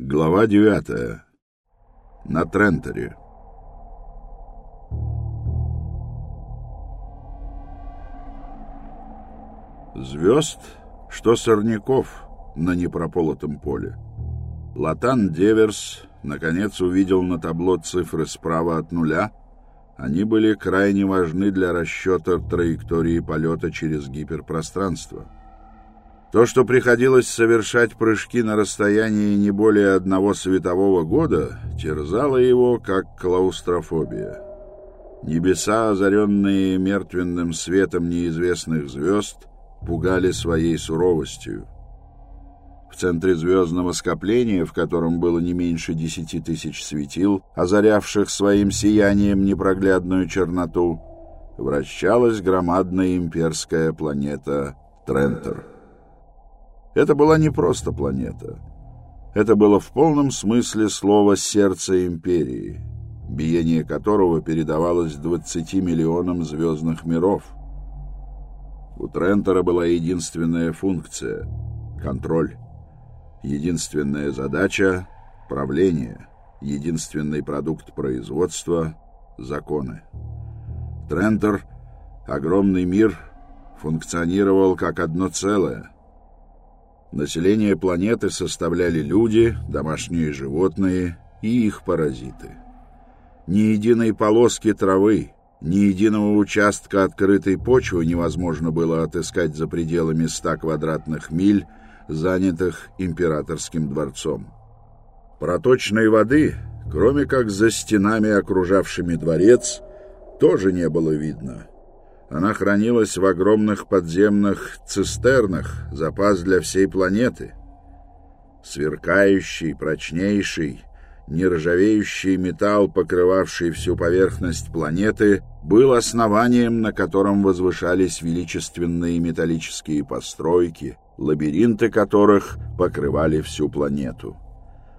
Глава девятая. На Тренторе. Звезд, что сорняков на непрополотом поле. Латан Деверс наконец увидел на табло цифры справа от нуля. Они были крайне важны для расчета траектории полета через гиперпространство. То, что приходилось совершать прыжки на расстоянии не более одного светового года, терзало его, как клаустрофобия. Небеса, озаренные мертвенным светом неизвестных звезд, пугали своей суровостью. В центре звездного скопления, в котором было не меньше десяти тысяч светил, озарявших своим сиянием непроглядную черноту, вращалась громадная имперская планета Трентер. Это была не просто планета. Это было в полном смысле слова «сердце империи», биение которого передавалось 20 миллионам звездных миров. У Трентера была единственная функция — контроль. Единственная задача — правление. Единственный продукт производства — законы. Трентер, огромный мир, функционировал как одно целое — Население планеты составляли люди, домашние животные и их паразиты. Ни единой полоски травы, ни единого участка открытой почвы невозможно было отыскать за пределами ста квадратных миль, занятых императорским дворцом. Проточной воды, кроме как за стенами, окружавшими дворец, тоже не было видно — она хранилась в огромных подземных цистернах, запас для всей планеты. Сверкающий, прочнейший, нержавеющий металл, покрывавший всю поверхность планеты, был основанием, на котором возвышались величественные металлические постройки, лабиринты которых покрывали всю планету.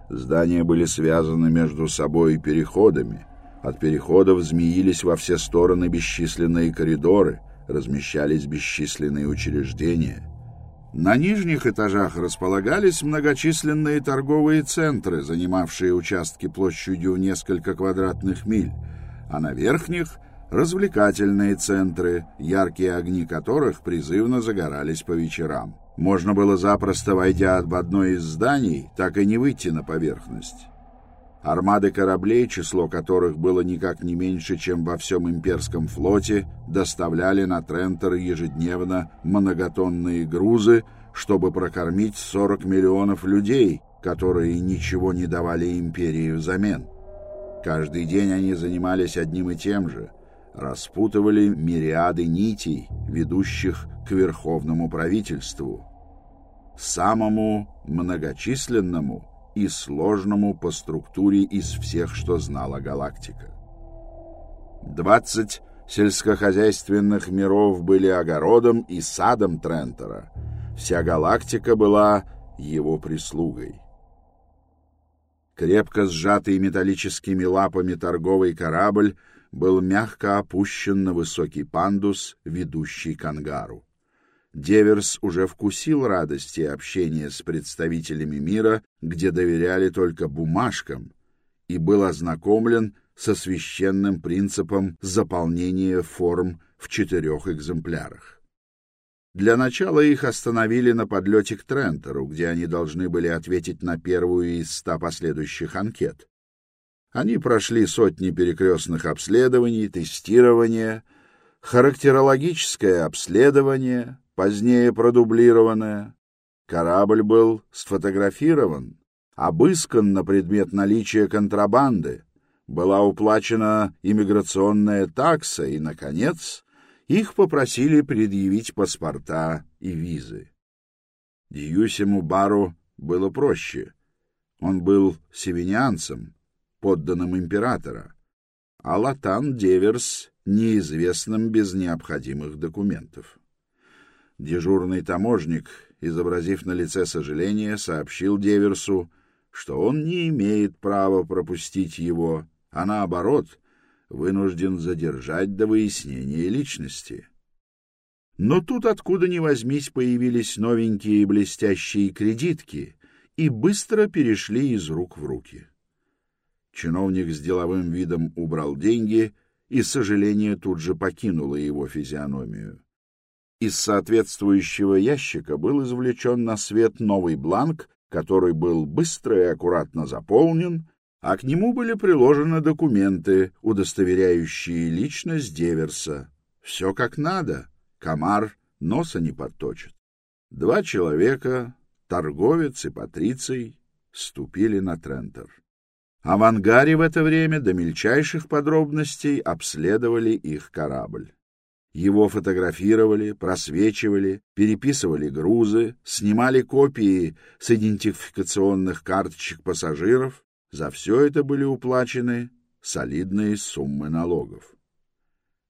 Здания были связаны между собой переходами — от переходов змеились во все стороны бесчисленные коридоры, размещались бесчисленные учреждения. На нижних этажах располагались многочисленные торговые центры, занимавшие участки площадью несколько квадратных миль, а на верхних — развлекательные центры, яркие огни которых призывно загорались по вечерам. Можно было запросто, войдя в одно из зданий, так и не выйти на поверхность. Армады кораблей, число которых было никак не меньше, чем во всем имперском флоте, доставляли на Трентер ежедневно многотонные грузы, чтобы прокормить 40 миллионов людей, которые ничего не давали империи взамен. Каждый день они занимались одним и тем же — распутывали мириады нитей, ведущих к верховному правительству, самому многочисленному — и сложному по структуре из всех, что знала галактика. Двадцать сельскохозяйственных миров были огородом и садом Трентера. Вся галактика была его прислугой. Крепко сжатый металлическими лапами торговый корабль был мягко опущен на высокий пандус, ведущий к ангару. Деверс уже вкусил радости общения с представителями мира, где доверяли только бумажкам, и был ознакомлен со священным принципом заполнения форм в четырех экземплярах. Для начала их остановили на подлете к Трентеру, где они должны были ответить на первую из ста последующих анкет. Они прошли сотни перекрестных обследований, тестирования, характерологическое обследование, позднее продублированная. Корабль был сфотографирован, обыскан на предмет наличия контрабанды, была уплачена иммиграционная такса и, наконец, их попросили предъявить паспорта и визы. Дьюсиму Бару было проще. Он был севинянцем, подданным императора, а Латан Деверс — неизвестным без необходимых документов. Дежурный таможник, изобразив на лице сожаление, сообщил Деверсу, что он не имеет права пропустить его, а наоборот, вынужден задержать до выяснения личности. Но тут откуда ни возьмись появились новенькие блестящие кредитки, и быстро перешли из рук в руки. Чиновник с деловым видом убрал деньги, и сожаление тут же покинуло его физиономию. Из соответствующего ящика был извлечен на свет новый бланк, который был быстро и аккуратно заполнен, а к нему были приложены документы, удостоверяющие личность Деверса. Все как надо, комар носа не подточит. Два человека, торговец и патриций, ступили на Трентер. А в ангаре в это время до мельчайших подробностей обследовали их корабль. Его фотографировали, просвечивали, переписывали грузы, снимали копии с идентификационных карточек пассажиров. За все это были уплачены солидные суммы налогов.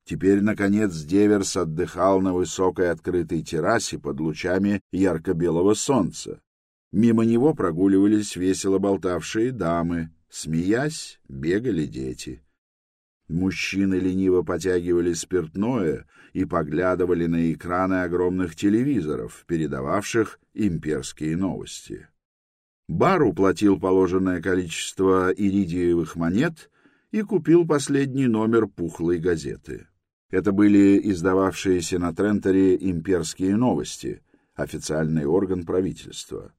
Теперь, наконец, Деверс отдыхал на высокой открытой террасе под лучами ярко-белого солнца. Мимо него прогуливались весело болтавшие дамы, смеясь, бегали дети. Мужчины лениво потягивали спиртное и поглядывали на экраны огромных телевизоров, передававших имперские новости. Бар уплатил положенное количество иридиевых монет и купил последний номер пухлой газеты. Это были издававшиеся на Тренторе имперские новости, официальный орган правительства.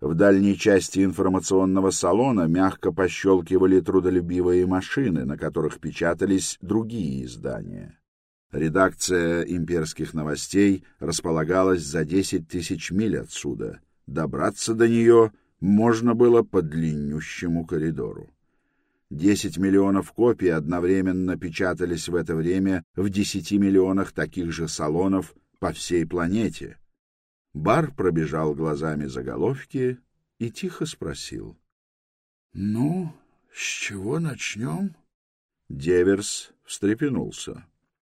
В дальней части информационного салона мягко пощелкивали трудолюбивые машины, на которых печатались другие издания. Редакция имперских новостей располагалась за 10 тысяч миль отсюда. Добраться до нее можно было по длиннющему коридору. 10 миллионов копий одновременно печатались в это время в 10 миллионах таких же салонов по всей планете — Бар пробежал глазами заголовки и тихо спросил. — Ну, с чего начнем? Деверс встрепенулся.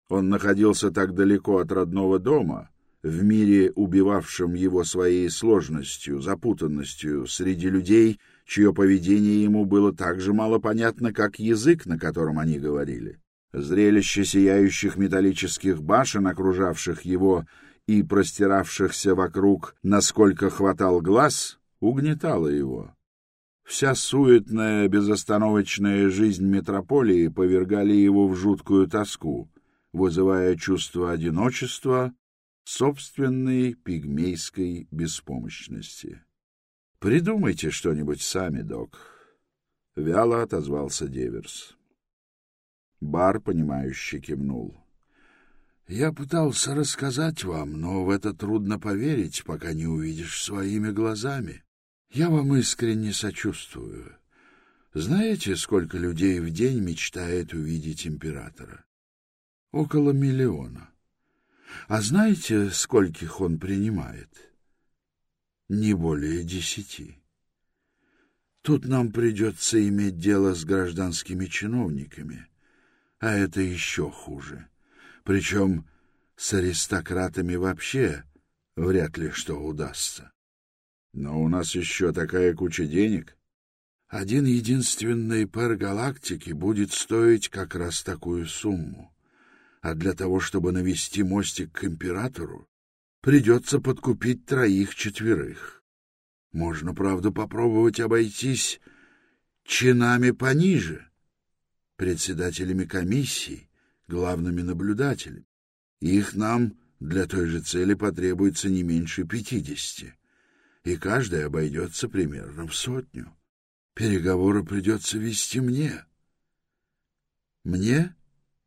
Он находился так далеко от родного дома, в мире, убивавшем его своей сложностью, запутанностью, среди людей, чье поведение ему было так же мало понятно, как язык, на котором они говорили. Зрелище сияющих металлических башен, окружавших его, и простиравшихся вокруг, насколько хватал глаз, угнетало его. Вся суетная, безостановочная жизнь метрополии повергали его в жуткую тоску, вызывая чувство одиночества, собственной пигмейской беспомощности. «Придумайте что-нибудь сами, док», — вяло отозвался Деверс. Бар, понимающе кивнул. Я пытался рассказать вам, но в это трудно поверить, пока не увидишь своими глазами. Я вам искренне сочувствую. Знаете, сколько людей в день мечтает увидеть императора? Около миллиона. А знаете, скольких он принимает? Не более десяти. Тут нам придется иметь дело с гражданскими чиновниками, а это еще хуже. — причем с аристократами вообще вряд ли что удастся. Но у нас еще такая куча денег. Один единственный пэр галактики будет стоить как раз такую сумму. А для того, чтобы навести мостик к императору, придется подкупить троих-четверых. Можно, правда, попробовать обойтись чинами пониже, председателями комиссий, главными наблюдателями. Их нам для той же цели потребуется не меньше пятидесяти, и каждый обойдется примерно в сотню. Переговоры придется вести мне. Мне,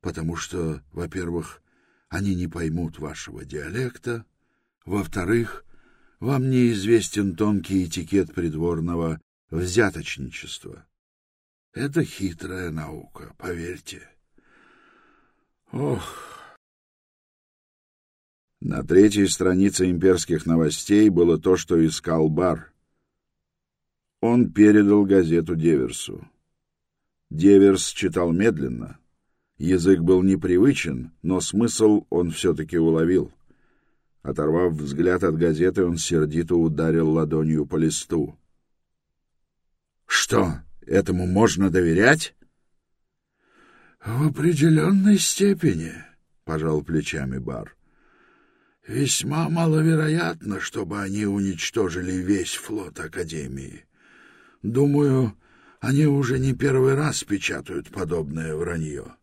потому что, во-первых, они не поймут вашего диалекта, во-вторых, вам неизвестен тонкий этикет придворного взяточничества. Это хитрая наука, поверьте. Ох. На третьей странице имперских новостей было то, что искал Бар. Он передал газету Деверсу. Деверс читал медленно. Язык был непривычен, но смысл он все-таки уловил. Оторвав взгляд от газеты, он сердито ударил ладонью по листу. «Что, этому можно доверять?» — В определенной степени, — пожал плечами Бар. Весьма маловероятно, чтобы они уничтожили весь флот Академии. Думаю, они уже не первый раз печатают подобное вранье.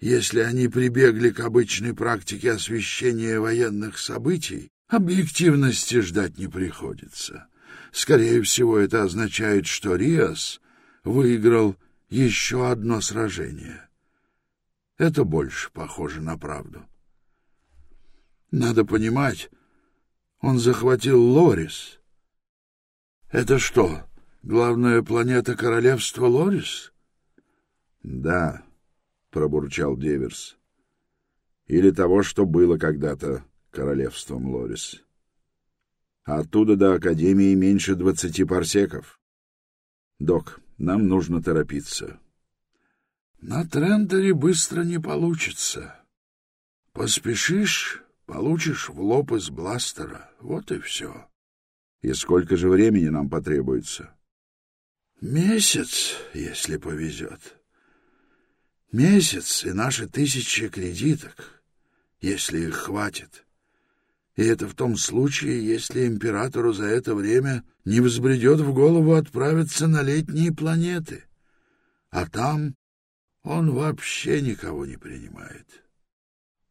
Если они прибегли к обычной практике освещения военных событий, объективности ждать не приходится. Скорее всего, это означает, что Риас выиграл еще одно сражение. Это больше похоже на правду. Надо понимать, он захватил Лорис. Это что, главная планета королевства Лорис? Да, пробурчал Деверс. Или того, что было когда-то королевством Лорис. оттуда до Академии меньше двадцати парсеков. Док, нам нужно торопиться. На Трендере быстро не получится. Поспешишь, Получишь в лоб из бластера. Вот и все. И сколько же времени нам потребуется? Месяц, если повезет. Месяц и наши тысячи кредиток, если их хватит. И это в том случае, если императору за это время не взбредет в голову отправиться на летние планеты. А там он вообще никого не принимает.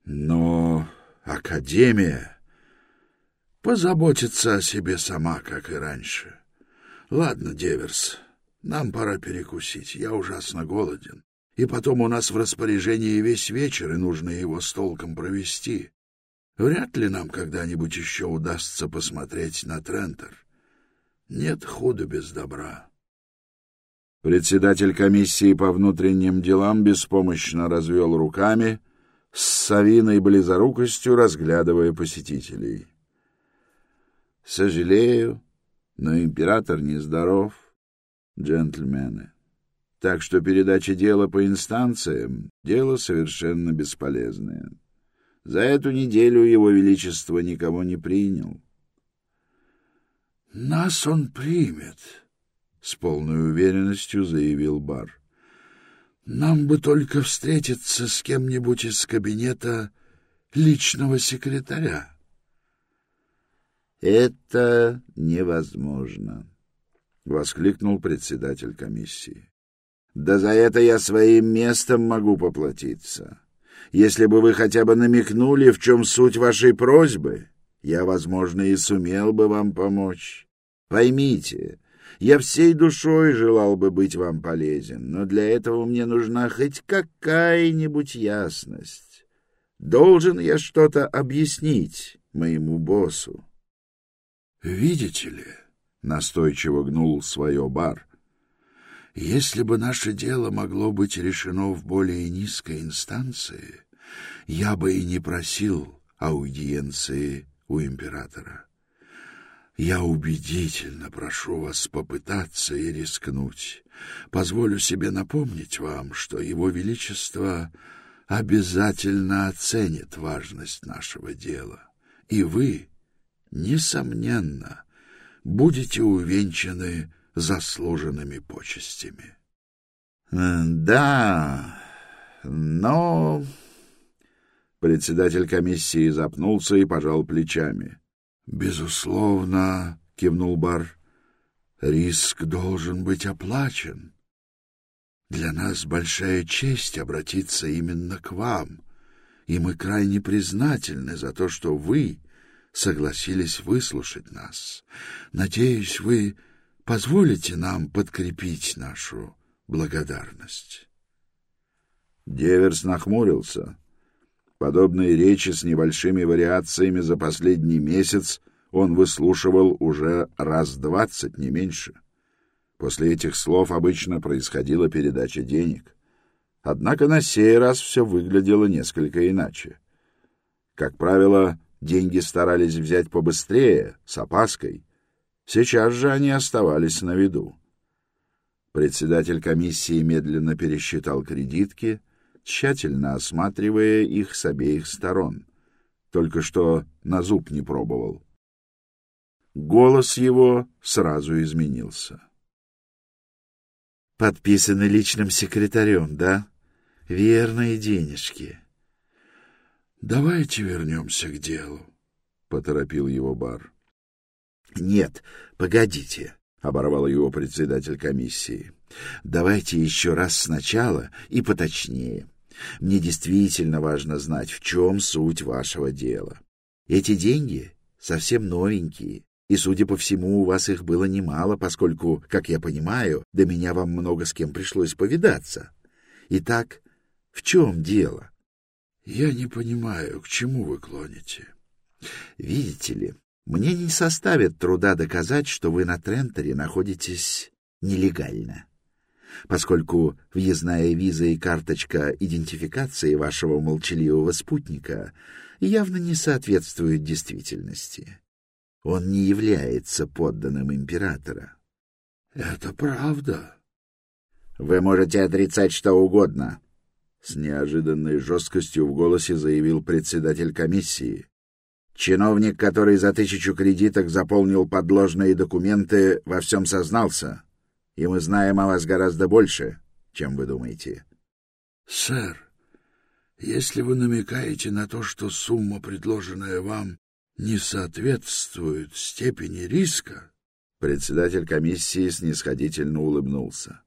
Но Академия позаботится о себе сама, как и раньше. Ладно, Деверс, нам пора перекусить. Я ужасно голоден. И потом у нас в распоряжении весь вечер, и нужно его с толком провести. Вряд ли нам когда-нибудь еще удастся посмотреть на Трентер. Нет худа без добра. Председатель комиссии по внутренним делам беспомощно развел руками — с совиной близорукостью разглядывая посетителей. «Сожалею, но император нездоров, джентльмены. Так что передача дела по инстанциям — дело совершенно бесполезное. За эту неделю его величество никого не принял». «Нас он примет», — с полной уверенностью заявил Бар. Нам бы только встретиться с кем-нибудь из кабинета личного секретаря. Это невозможно, воскликнул председатель комиссии. Да за это я своим местом могу поплатиться. Если бы вы хотя бы намекнули, в чем суть вашей просьбы, я, возможно, и сумел бы вам помочь. Поймите, я всей душой желал бы быть вам полезен, но для этого мне нужна хоть какая-нибудь ясность. Должен я что-то объяснить моему боссу. — Видите ли, — настойчиво гнул свое бар, — если бы наше дело могло быть решено в более низкой инстанции, я бы и не просил аудиенции у императора. Я убедительно прошу вас попытаться и рискнуть. Позволю себе напомнить вам, что Его Величество обязательно оценит важность нашего дела, и вы, несомненно, будете увенчаны заслуженными почестями. — Да, но... Председатель комиссии запнулся и пожал плечами. Безусловно, кивнул Бар. Риск должен быть оплачен. Для нас большая честь обратиться именно к вам, и мы крайне признательны за то, что вы согласились выслушать нас. Надеюсь, вы позволите нам подкрепить нашу благодарность. Деверс нахмурился. Подобные речи с небольшими вариациями за последний месяц он выслушивал уже раз двадцать, не меньше. После этих слов обычно происходила передача денег. Однако на сей раз все выглядело несколько иначе. Как правило, деньги старались взять побыстрее, с опаской. Сейчас же они оставались на виду. Председатель комиссии медленно пересчитал кредитки — тщательно осматривая их с обеих сторон. Только что на зуб не пробовал. Голос его сразу изменился. «Подписаны личным секретарем, да? Верные денежки». «Давайте вернемся к делу», — поторопил его бар. — Нет, погодите, — оборвал его председатель комиссии. — Давайте еще раз сначала и поточнее. Мне действительно важно знать, в чем суть вашего дела. Эти деньги совсем новенькие, и, судя по всему, у вас их было немало, поскольку, как я понимаю, до меня вам много с кем пришлось повидаться. Итак, в чем дело? — Я не понимаю, к чему вы клоните. — Видите ли, мне не составит труда доказать, что вы на Тренторе находитесь нелегально, поскольку въездная виза и карточка идентификации вашего молчаливого спутника явно не соответствуют действительности. Он не является подданным императора. — Это правда? — Вы можете отрицать что угодно, — с неожиданной жесткостью в голосе заявил председатель комиссии. Чиновник, который за тысячу кредиток заполнил подложные документы, во всем сознался, и мы знаем о вас гораздо больше, чем вы думаете. — Сэр, если вы намекаете на то, что сумма, предложенная вам, не соответствует степени риска, председатель комиссии снисходительно улыбнулся.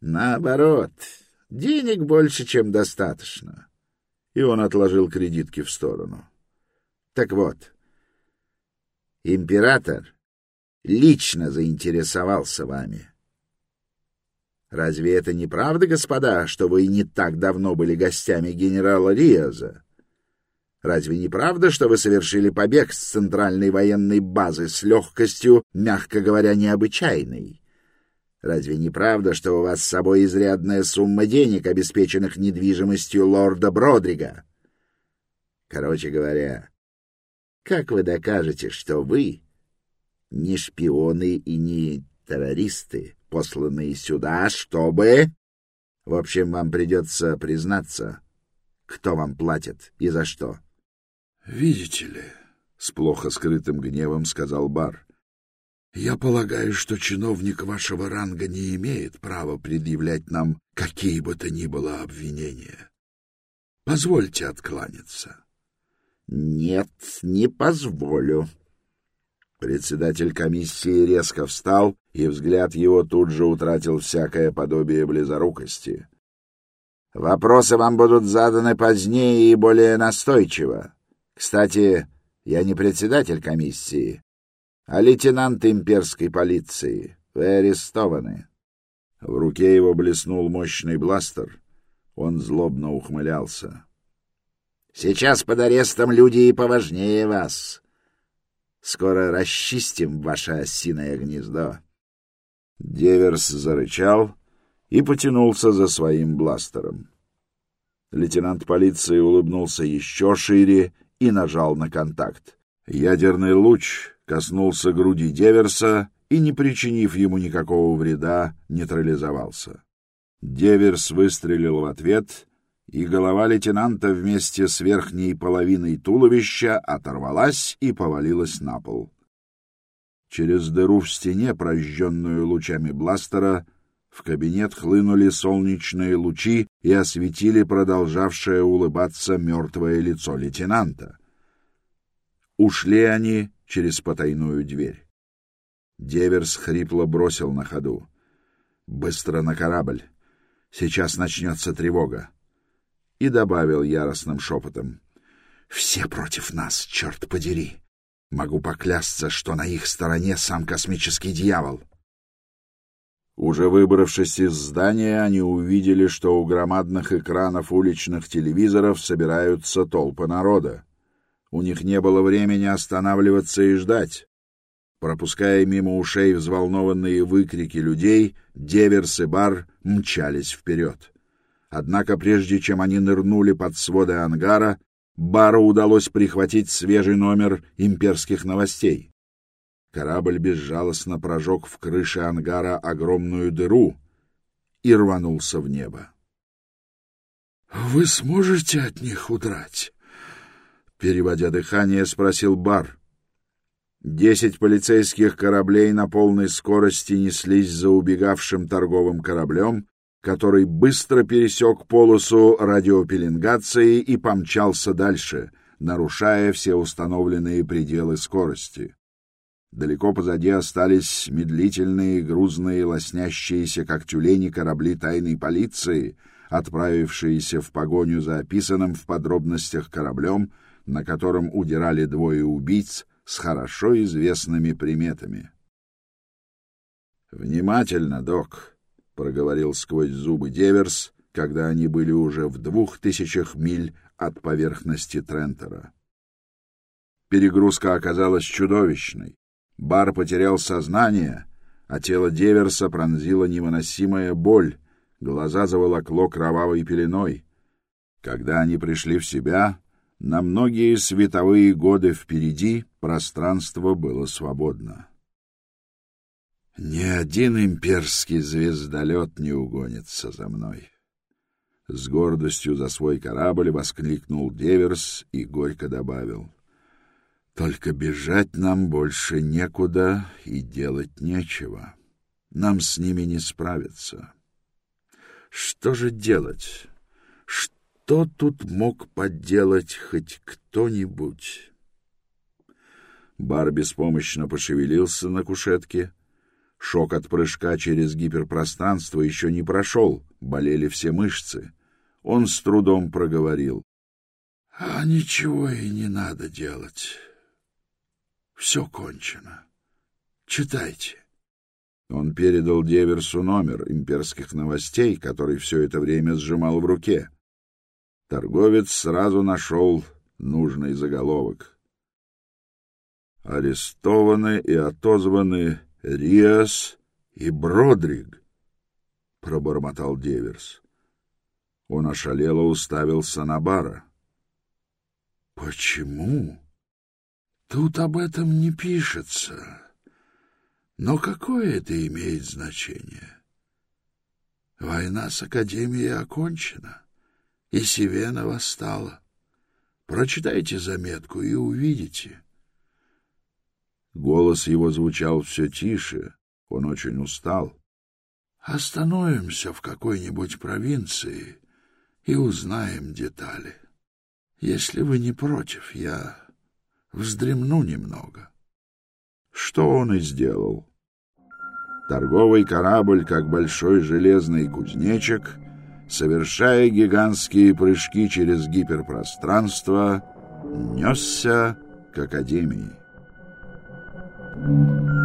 Наоборот, денег больше, чем достаточно. И он отложил кредитки в сторону. Так вот, император лично заинтересовался вами. Разве это не правда, господа, что вы не так давно были гостями генерала Риаза? Разве не правда, что вы совершили побег с центральной военной базы с легкостью, мягко говоря, необычайной? Разве не правда, что у вас с собой изрядная сумма денег, обеспеченных недвижимостью лорда Бродрига? Короче говоря, как вы докажете, что вы не шпионы и не террористы, посланные сюда, чтобы... В общем, вам придется признаться, кто вам платит и за что. —— Видите ли, — с плохо скрытым гневом сказал Бар, — я полагаю, что чиновник вашего ранга не имеет права предъявлять нам какие бы то ни было обвинения. Позвольте откланяться. — Нет, не позволю. Председатель комиссии резко встал, и взгляд его тут же утратил всякое подобие близорукости. — Вопросы вам будут заданы позднее и более настойчиво. Кстати, я не председатель комиссии, а лейтенант имперской полиции. Вы арестованы. В руке его блеснул мощный бластер. Он злобно ухмылялся. Сейчас под арестом люди и поважнее вас. Скоро расчистим ваше осиное гнездо. Деверс зарычал и потянулся за своим бластером. Лейтенант полиции улыбнулся еще шире и нажал на контакт. Ядерный луч коснулся груди Деверса и, не причинив ему никакого вреда, нейтрализовался. Деверс выстрелил в ответ, и голова лейтенанта вместе с верхней половиной туловища оторвалась и повалилась на пол. Через дыру в стене, прожженную лучами бластера, в кабинет хлынули солнечные лучи и осветили продолжавшее улыбаться мертвое лицо лейтенанта. Ушли они через потайную дверь. Деверс хрипло бросил на ходу. «Быстро на корабль. Сейчас начнется тревога». И добавил яростным шепотом. «Все против нас, черт подери! Могу поклясться, что на их стороне сам космический дьявол». Уже выбравшись из здания, они увидели, что у громадных экранов уличных телевизоров собираются толпы народа. У них не было времени останавливаться и ждать. Пропуская мимо ушей взволнованные выкрики людей, Деверс и Бар мчались вперед. Однако прежде чем они нырнули под своды ангара, Бару удалось прихватить свежий номер имперских новостей. Корабль безжалостно прожег в крыше ангара огромную дыру и рванулся в небо. — Вы сможете от них удрать? — переводя дыхание, спросил Бар. Десять полицейских кораблей на полной скорости неслись за убегавшим торговым кораблем, который быстро пересек полосу радиопеленгации и помчался дальше — нарушая все установленные пределы скорости. Далеко позади остались медлительные, грузные, лоснящиеся, как тюлени, корабли тайной полиции, отправившиеся в погоню за описанным в подробностях кораблем, на котором удирали двое убийц с хорошо известными приметами. «Внимательно, док», — проговорил сквозь зубы Деверс, когда они были уже в двух тысячах миль от поверхности Трентера. Перегрузка оказалась чудовищной. Бар потерял сознание, а тело Деверса пронзила невыносимая боль, глаза заволокло кровавой пеленой. Когда они пришли в себя, на многие световые годы впереди пространство было свободно. Ни один имперский звездолет не угонится за мной. С гордостью за свой корабль воскликнул Деверс и горько добавил. Только бежать нам больше некуда и делать нечего. Нам с ними не справиться. Что же делать? Что тут мог поделать хоть кто-нибудь? Бар беспомощно пошевелился на кушетке, Шок от прыжка через гиперпространство еще не прошел, болели все мышцы. Он с трудом проговорил. — А ничего и не надо делать. Все кончено. Читайте. Он передал Деверсу номер имперских новостей, который все это время сжимал в руке. Торговец сразу нашел нужный заголовок. Арестованы и отозваны Риас и Бродриг, — пробормотал Деверс. Он ошалело уставился на бара. — Почему? Тут об этом не пишется. Но какое это имеет значение? Война с Академией окончена, и Сивена восстала. Прочитайте заметку и увидите — Голос его звучал все тише, он очень устал. «Остановимся в какой-нибудь провинции и узнаем детали. Если вы не против, я вздремну немного». Что он и сделал. Торговый корабль, как большой железный кузнечик, совершая гигантские прыжки через гиперпространство, несся к Академии. Thank you.